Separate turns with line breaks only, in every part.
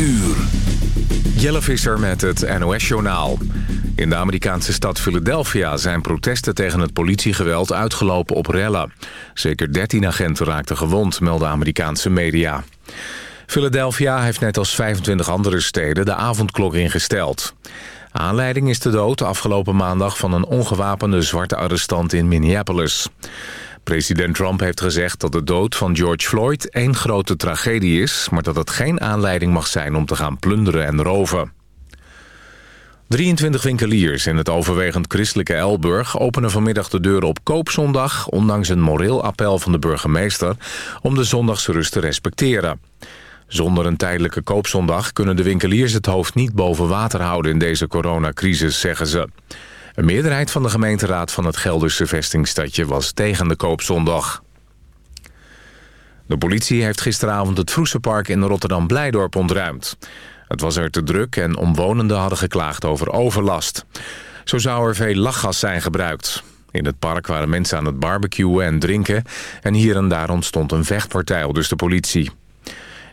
uur. Jelle Visser met het NOS-journaal. In de Amerikaanse stad Philadelphia zijn protesten tegen het politiegeweld uitgelopen op rellen. Zeker 13 agenten raakten gewond, melden Amerikaanse media. Philadelphia heeft net als 25 andere steden de avondklok ingesteld. Aanleiding is de dood afgelopen maandag van een ongewapende zwarte arrestant in Minneapolis. President Trump heeft gezegd dat de dood van George Floyd één grote tragedie is... maar dat het geen aanleiding mag zijn om te gaan plunderen en roven. 23 winkeliers in het overwegend christelijke Elburg... openen vanmiddag de deuren op koopzondag... ondanks een moreel appel van de burgemeester... om de zondagsrust te respecteren. Zonder een tijdelijke koopzondag kunnen de winkeliers het hoofd niet boven water houden... in deze coronacrisis, zeggen ze. Een meerderheid van de gemeenteraad van het Gelderse vestingstadje was tegen de koopzondag. De politie heeft gisteravond het Vroesenpark in Rotterdam-Blijdorp ontruimd. Het was er te druk en omwonenden hadden geklaagd over overlast. Zo zou er veel lachgas zijn gebruikt. In het park waren mensen aan het barbecuen en drinken... en hier en daar ontstond een vechtpartij, dus de politie.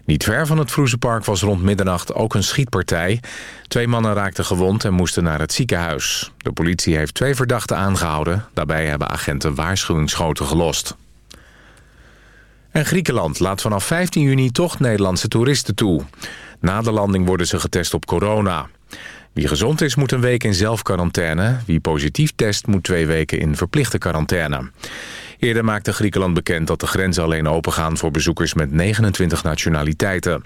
Niet ver van het Vroezenpark was rond middernacht ook een schietpartij. Twee mannen raakten gewond en moesten naar het ziekenhuis. De politie heeft twee verdachten aangehouden. Daarbij hebben agenten waarschuwingsschoten gelost. En Griekenland laat vanaf 15 juni toch Nederlandse toeristen toe. Na de landing worden ze getest op corona. Wie gezond is moet een week in zelfquarantaine. Wie positief test moet twee weken in verplichte quarantaine. Eerder maakte Griekenland bekend dat de grenzen alleen opengaan voor bezoekers met 29 nationaliteiten.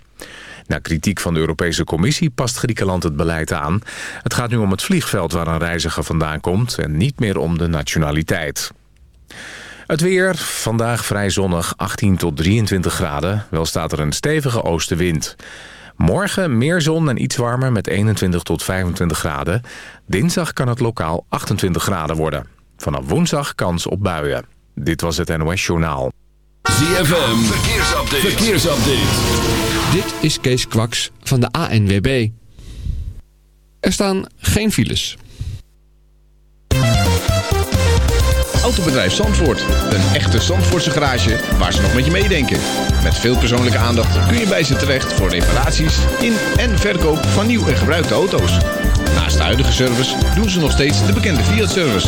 Na kritiek van de Europese Commissie past Griekenland het beleid aan. Het gaat nu om het vliegveld waar een reiziger vandaan komt en niet meer om de nationaliteit. Het weer, vandaag vrij zonnig, 18 tot 23 graden. Wel staat er een stevige oostenwind. Morgen meer zon en iets warmer met 21 tot 25 graden. Dinsdag kan het lokaal 28 graden worden. Vanaf woensdag kans op buien. Dit was het NOS Journaal.
ZFM, verkeersupdate. verkeersupdate.
Dit is Kees Kwaks van de ANWB. Er staan geen files.
Autobedrijf Zandvoort. Een echte Zandvoortse garage waar ze nog met je meedenken. Met veel persoonlijke aandacht kun je bij ze terecht voor reparaties in en verkoop van nieuw en gebruikte auto's. Naast de huidige service doen ze nog steeds de bekende Fiat-service.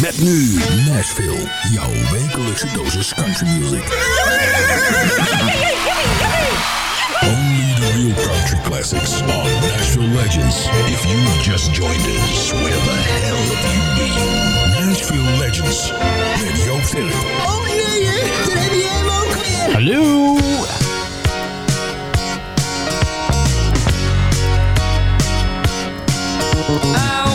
Met nu Nashville, jouw wekelijkse dosis country music. Only the real country classics on Nashville Legends. If you just joined us, where the hell have you been? Nashville Legends met Joop Philip.
Oh jee, daar heb je hem ook weer.
Hallo!
I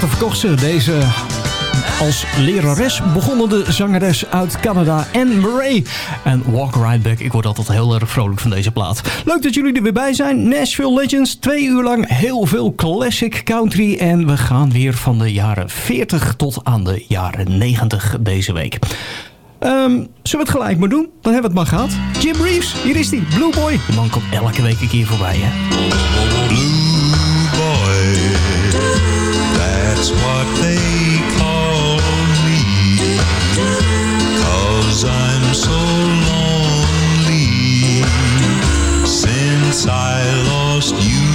platen verkocht ze. Deze als lerares begonnen de zangeres uit Canada, Anne Murray. En Walk Right Back, ik word altijd heel erg vrolijk van deze plaat. Leuk dat jullie er weer bij zijn. Nashville Legends, twee uur lang heel veel classic country. En we gaan weer van de jaren 40 tot aan de jaren 90 deze week. Ehm, zullen we het gelijk maar doen? Dan hebben we het maar gehad. Jim Reeves, hier is hij, Blue Boy. De man komt elke week een keer voorbij, hè.
boy. That's what they call me. Cause I'm so lonely since I lost you.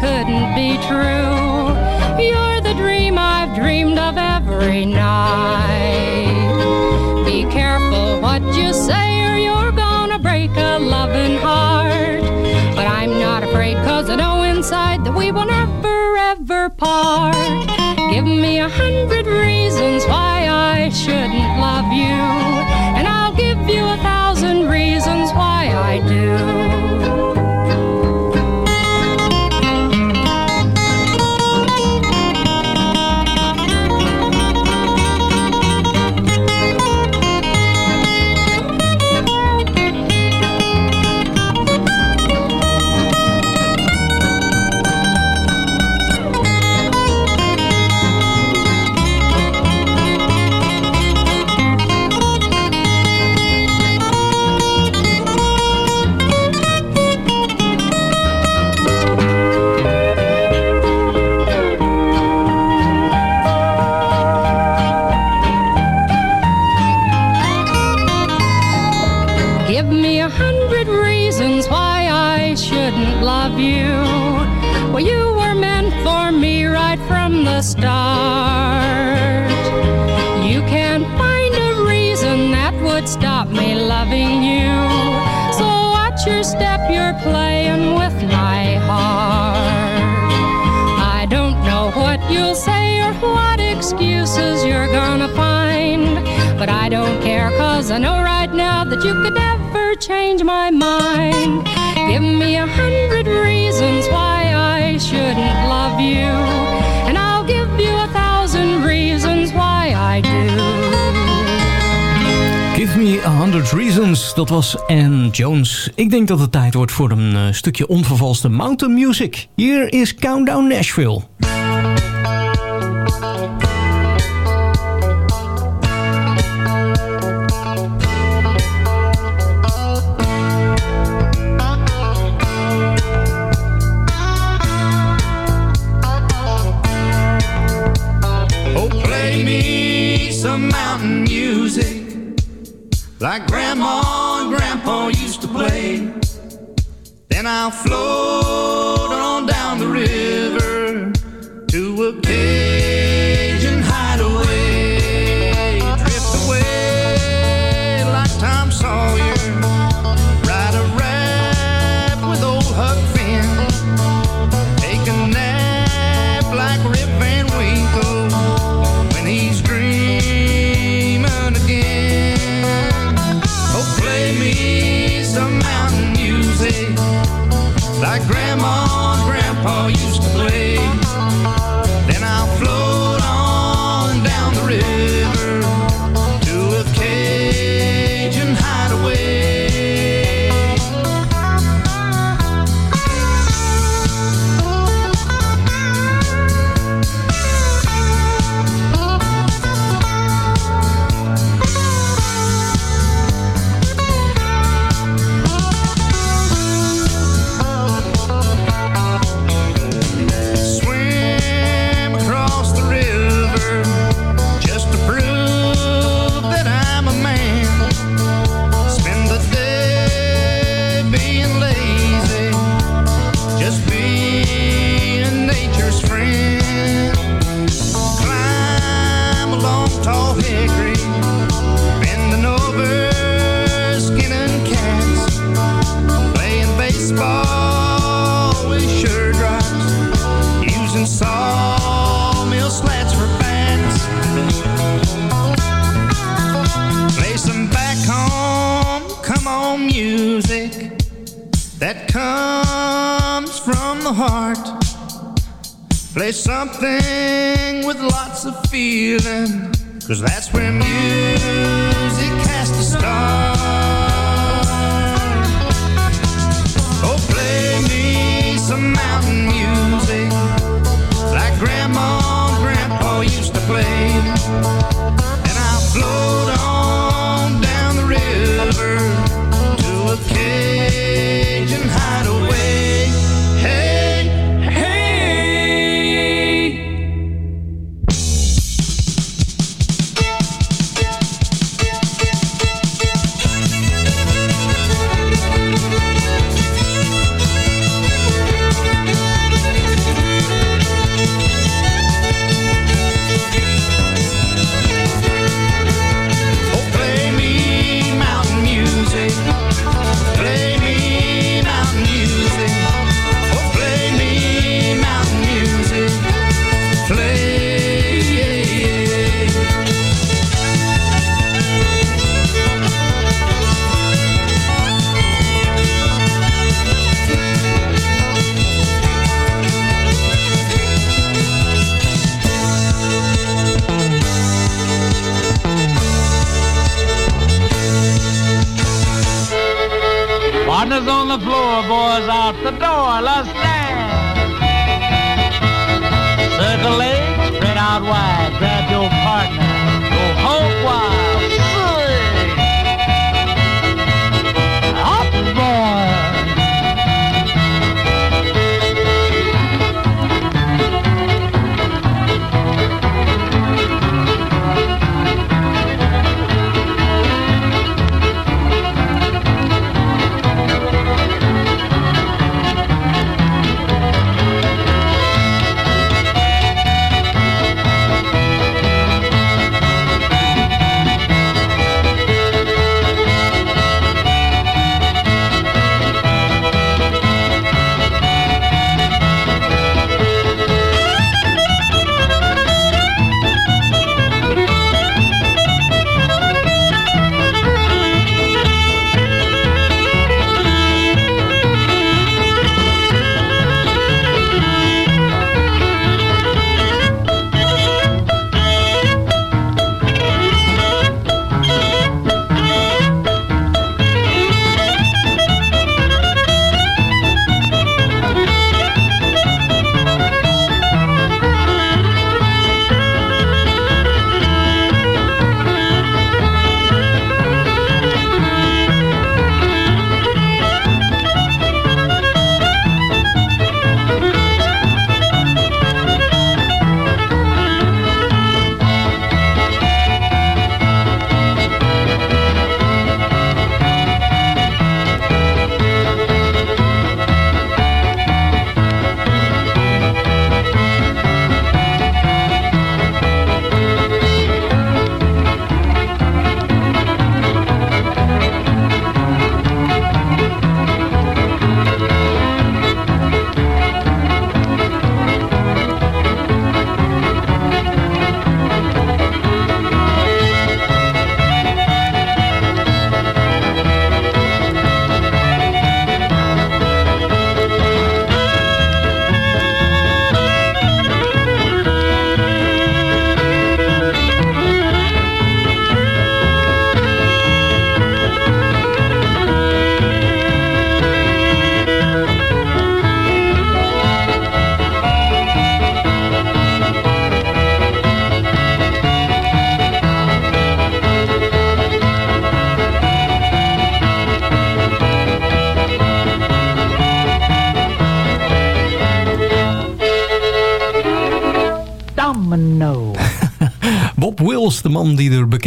Couldn't be true. You're the dream I've dreamed of every night. Be careful what you say, or you're gonna break a loving heart. But I'm not afraid, cause I know inside that we will never ever part. Give me a hundred reasons why I shouldn't Cause I know right now that you could never change my mind Give me a hundred reasons why I shouldn't love you And I'll give you a thousand reasons why I do
Give me a hundred reasons, dat was Anne Jones. Ik denk dat het tijd wordt voor een eh, stukje onvervalste mountain music. Hier is Countdown Nashville.
like grandma and grandpa used to play. Then I'll float on down the river to a cave. feeling, cause that's when
Partners on the floor, boys out the door. Let's dance. Circle legs, spread out wide. Grab your partner.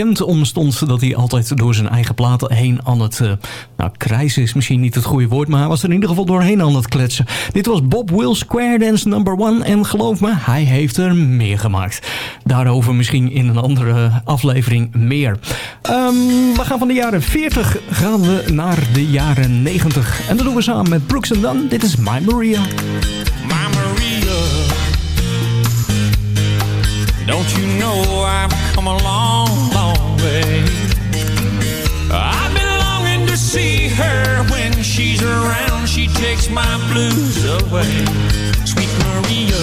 Bekend om stond dat hij altijd door zijn eigen platen heen aan het... eh, nou, krijsen is misschien niet het goede woord, maar hij was er in ieder geval doorheen aan het kletsen. Dit was Bob Will Square Dance number one. En geloof me, hij heeft er meer gemaakt. Daarover misschien in een andere aflevering meer. Ehm, we gaan van de jaren 40 gaan we naar de jaren 90. En dat doen we samen met Brooks Dunn. Dit is My Maria.
My Maria, don't you know I've come a long, I've been longing to see her when she's around. She takes my blues away. Sweet Maria,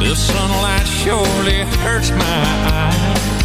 the sunlight surely hurts my eyes.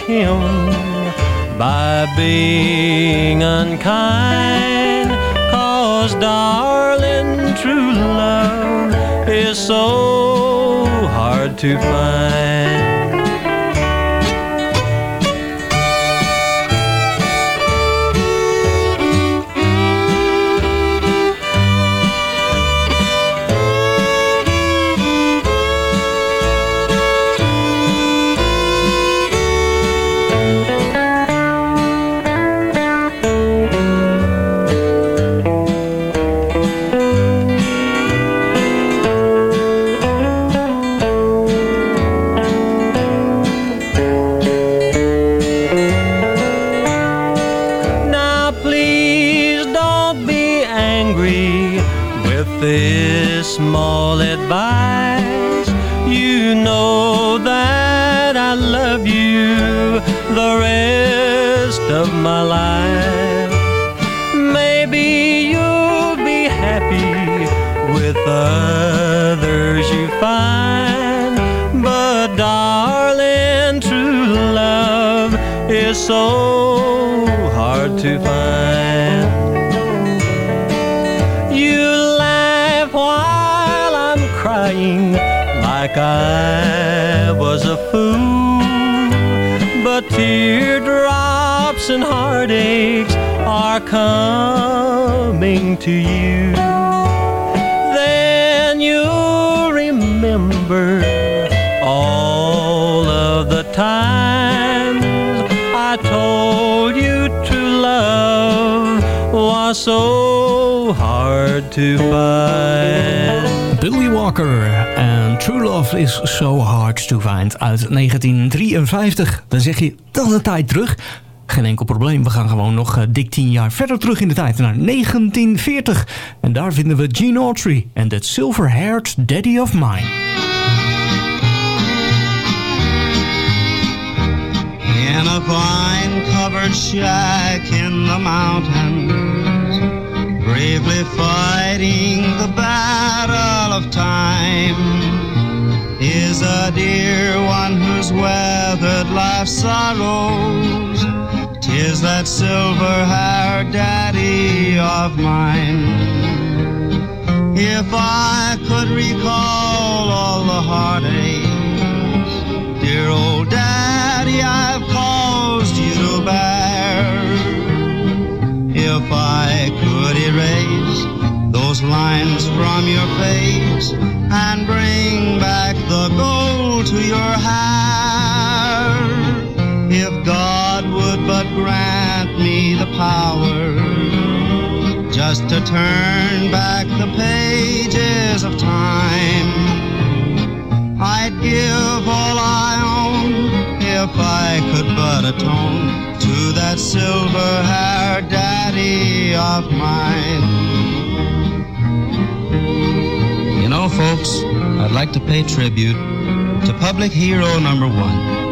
Him by being unkind. Cause, darling, true love is so hard to find.
Coming to you. Then you'll remember all of the times I told you true love was so hard to find.
Billy Walker True Love is So Hard to Find uit 1953. Dan zeg je, is een tijd terug. Geen enkel probleem, we gaan gewoon nog eh, dik 10 jaar verder terug in de tijd, naar 1940. En daar vinden we Gene Autry en That Silver-Haired Daddy of Mine.
In a vine covered shack in the mountains, bravely fighting the battle of time, is a dear one who's weathered life's sorrows. Tis that silver haired daddy of mine. If I could recall all the heartaches, dear old daddy, I've caused you to bear. If I could erase those lines from your face and bring back the gold to your hair, the power just to turn back the pages of time. I'd give all I own if I could but atone to that silver haired daddy of mine. You know, folks, I'd like to pay tribute to public hero number one.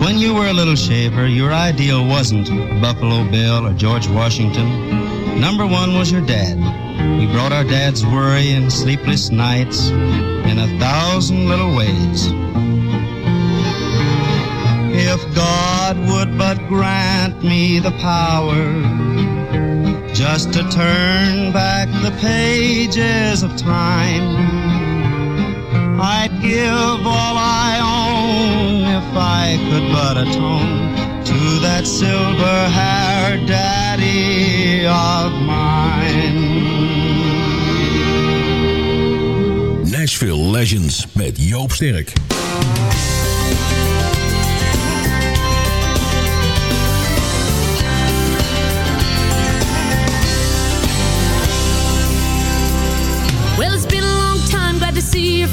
When you were a little shaver, your ideal wasn't Buffalo Bill or George Washington. Number one was your dad. We brought our dad's worry and sleepless nights in a thousand little ways. If God would but grant me the power just to turn back the pages of time, I'd give all I if I could but atone to that silver haired daddy of mine.
Nashville Legends met Joop Sterk.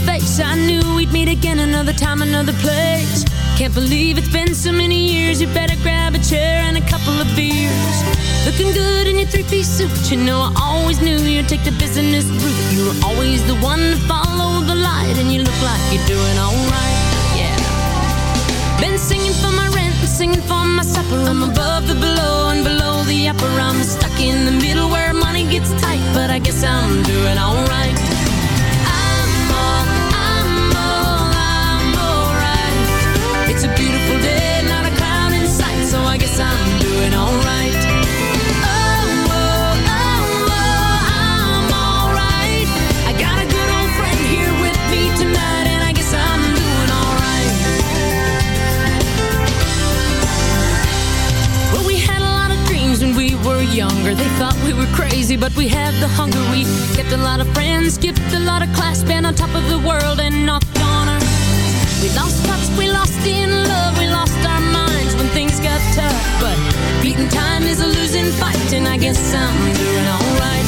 Face. I knew we'd meet again another time, another place. Can't believe it's been so many years. You better grab a chair and a couple of beers. Looking good in your three piece suit. You know, I always knew you'd take the business route. You were always the one to follow the light, and you look like you're doing alright. Yeah. Been singing for my rent and singing for my supper. I'm above the below and below the upper. I'm stuck in the middle where money gets tight, but I guess I'm doing alright. Younger. They thought we were crazy, but we had the hunger. We kept a lot of friends, skipped a lot of class, been on top of the world and knocked on her. We lost touch, we lost in love, we lost our minds when things got tough. But beating time is a losing fight, and I guess I'm doing alright.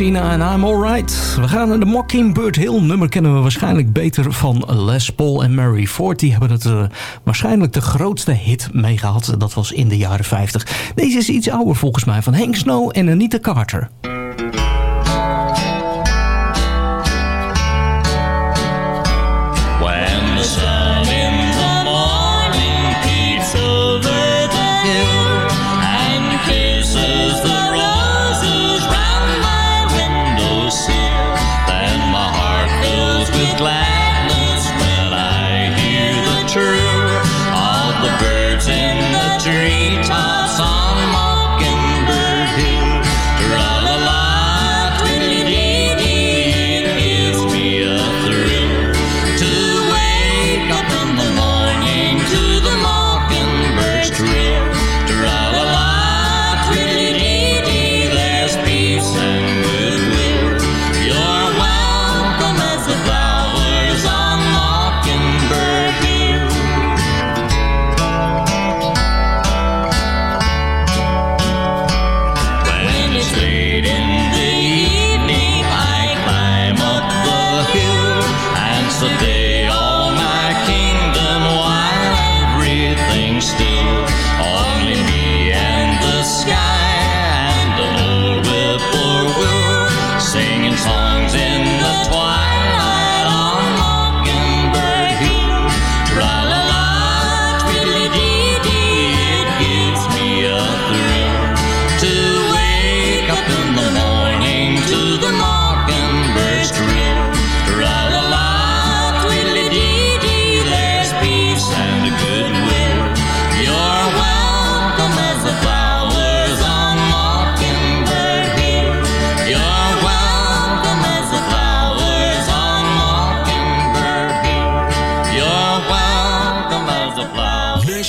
En I'm Alright. We gaan naar de Mockingbird Hill. Nummer kennen we waarschijnlijk beter van Les Paul en Mary Ford. Die hebben het eh, waarschijnlijk de grootste hit mee gehad. Dat was in de jaren 50. Deze is iets ouder volgens mij van Hank Snow en Anita Carter.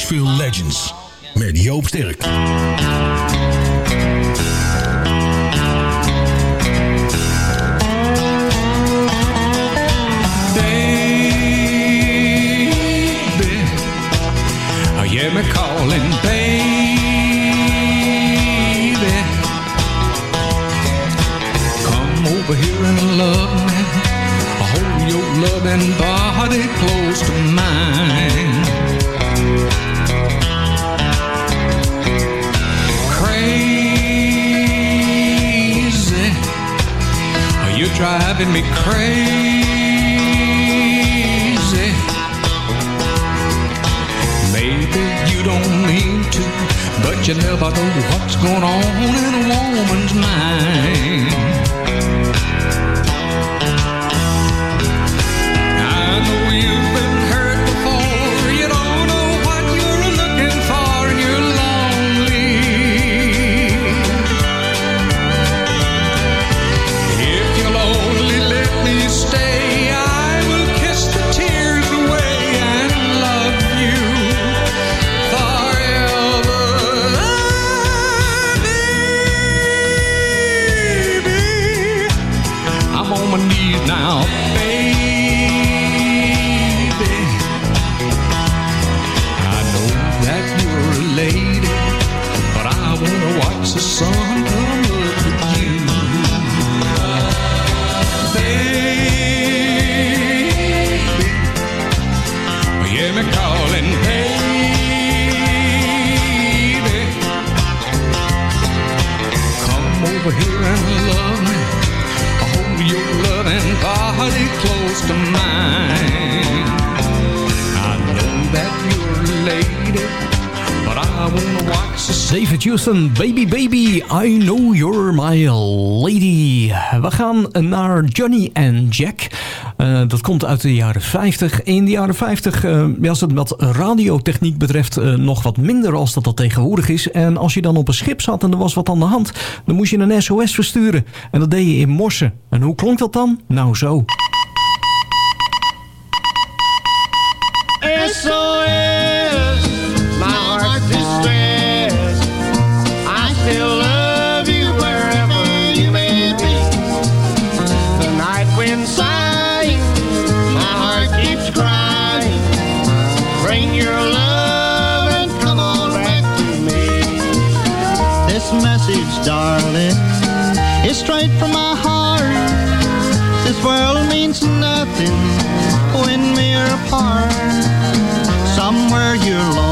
Nashville Legends met Joop Sterk.
hear me calling, baby. Come over here and love me. Hold your loving body close to mine. driving me crazy. Maybe you don't mean to, but you never know what's going on in a woman's mind. over here and love me. I hold your loving body close to mine. I know that you're a lady, but I
wanna watch the...
David Houston, Baby Baby, I Know You're My Lady. We gaan naar Johnny and Jack... Eh, dat komt uit de jaren 50. In de jaren 50 was eh, het wat radiotechniek betreft eh, nog wat minder als dat dat tegenwoordig is. En als je dan op een schip zat en er was wat aan de hand, dan moest je een SOS versturen. En dat deed je in Morsen. En hoe klonk dat dan? Nou zo.
SOS!
Somewhere you're
lost.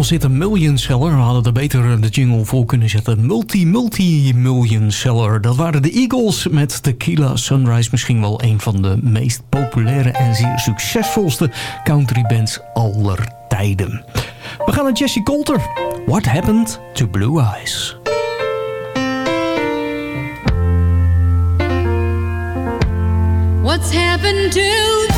Jingle zitten. Million Seller. We hadden er beter de jingle voor kunnen zetten. Multi-multi-million seller. Dat waren de Eagles met Tequila Sunrise. Misschien wel een van de meest populaire en zeer succesvolste country bands aller tijden. We gaan naar Jesse Coulter. What Happened to Blue Eyes?
What's happened to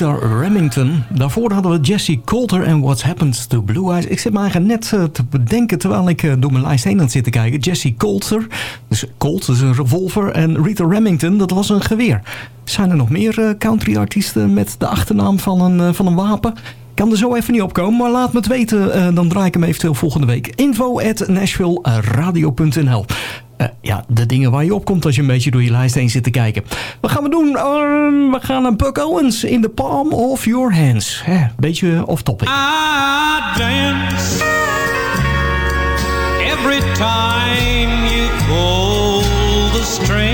Rita Remington. Daarvoor hadden we Jesse Coulter en What's Happened to Blue Eyes. Ik zit me eigenlijk net eh, te bedenken terwijl ik eh, door mijn lijst heen aan het zitten kijken. Jesse Coulter, dus Colt is een revolver. En Rita Remington, dat was een geweer. Zijn er nog meer eh, country artiesten met de achternaam van een, van een wapen? Kan er zo even niet opkomen, maar laat me het weten. dan draai ik hem eventueel volgende week. Info at nashvilleradio.nl Eh, ja, de dingen waar je opkomt als je een beetje door je lijst heen zit te kijken. Wat gaan we doen? Ehm, we gaan naar Buck Owens in the palm of your hands. Hè, beetje off topic.
I dance every time you pull the string.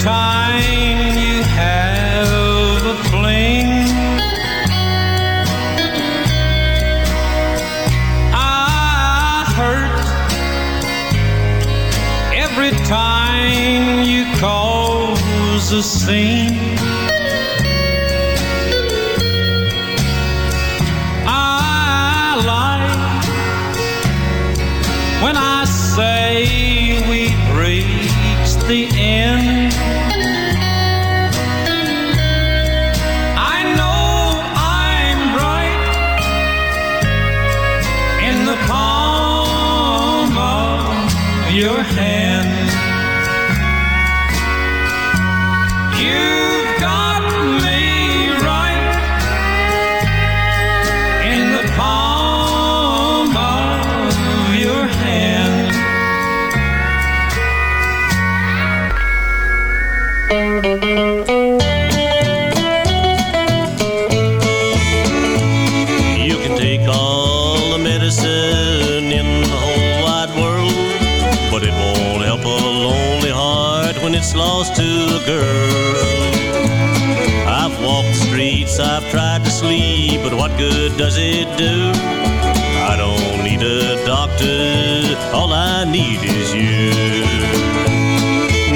Time you have a fling. I hurt every time you cause a scene.
Sleep, but what good does it do? I don't need a doctor, all I need is you.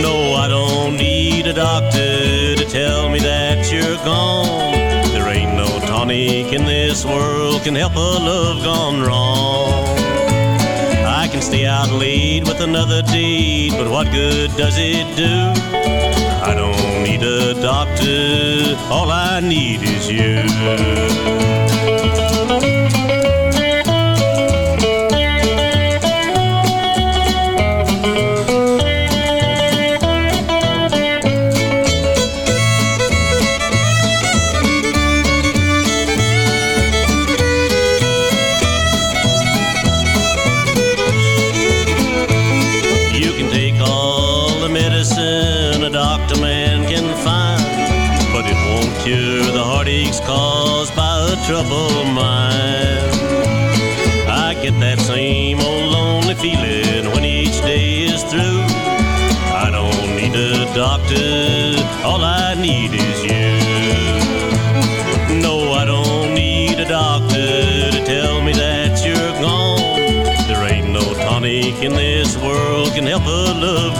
No, I don't need a doctor to tell me that you're gone. There ain't no tonic in this world can help a love gone wrong. Can stay out late with another date, but what good does it do? I don't need a doctor, all I need is. You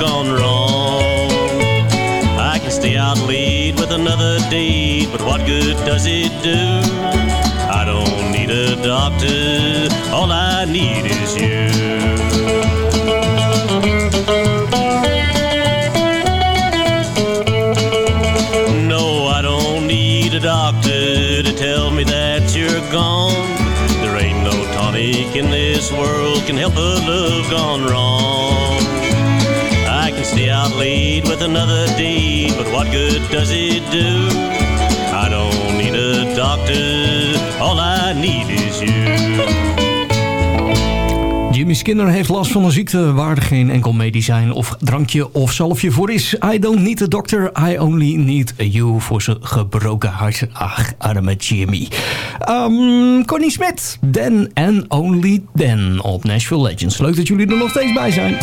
gone wrong. I can stay out late with another date, but what good does it do? I don't need a doctor, all I need is you. No, I don't need a doctor to tell me that you're gone. There ain't no tonic in this world can help a love gone wrong. played with another day, but what good does it do? I don't need a doctor, all I need is you.
Jimmy Skinner heeft last van een ziekte waar er geen enkel medicijn of drankje of zalfje voor is. I don't need a doctor, I only need you voor zijn gebroken hart. Ach, arme Jimmy. Um, Connie Smit, Then and Only Then op Nashville Legends. Leuk dat jullie er nog steeds bij zijn.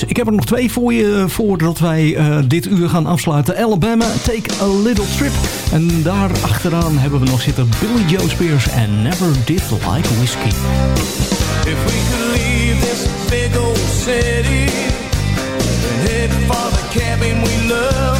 Dus ik heb er nog twee voor je eh, voordat wij eh, dit uur gaan afsluiten. Alabama, Take a Little Trip. En daar achteraan hebben we nog zitten Billy Joe Spears en Never Did Like Whiskey.
If we could leave this big old city head for the cabin we love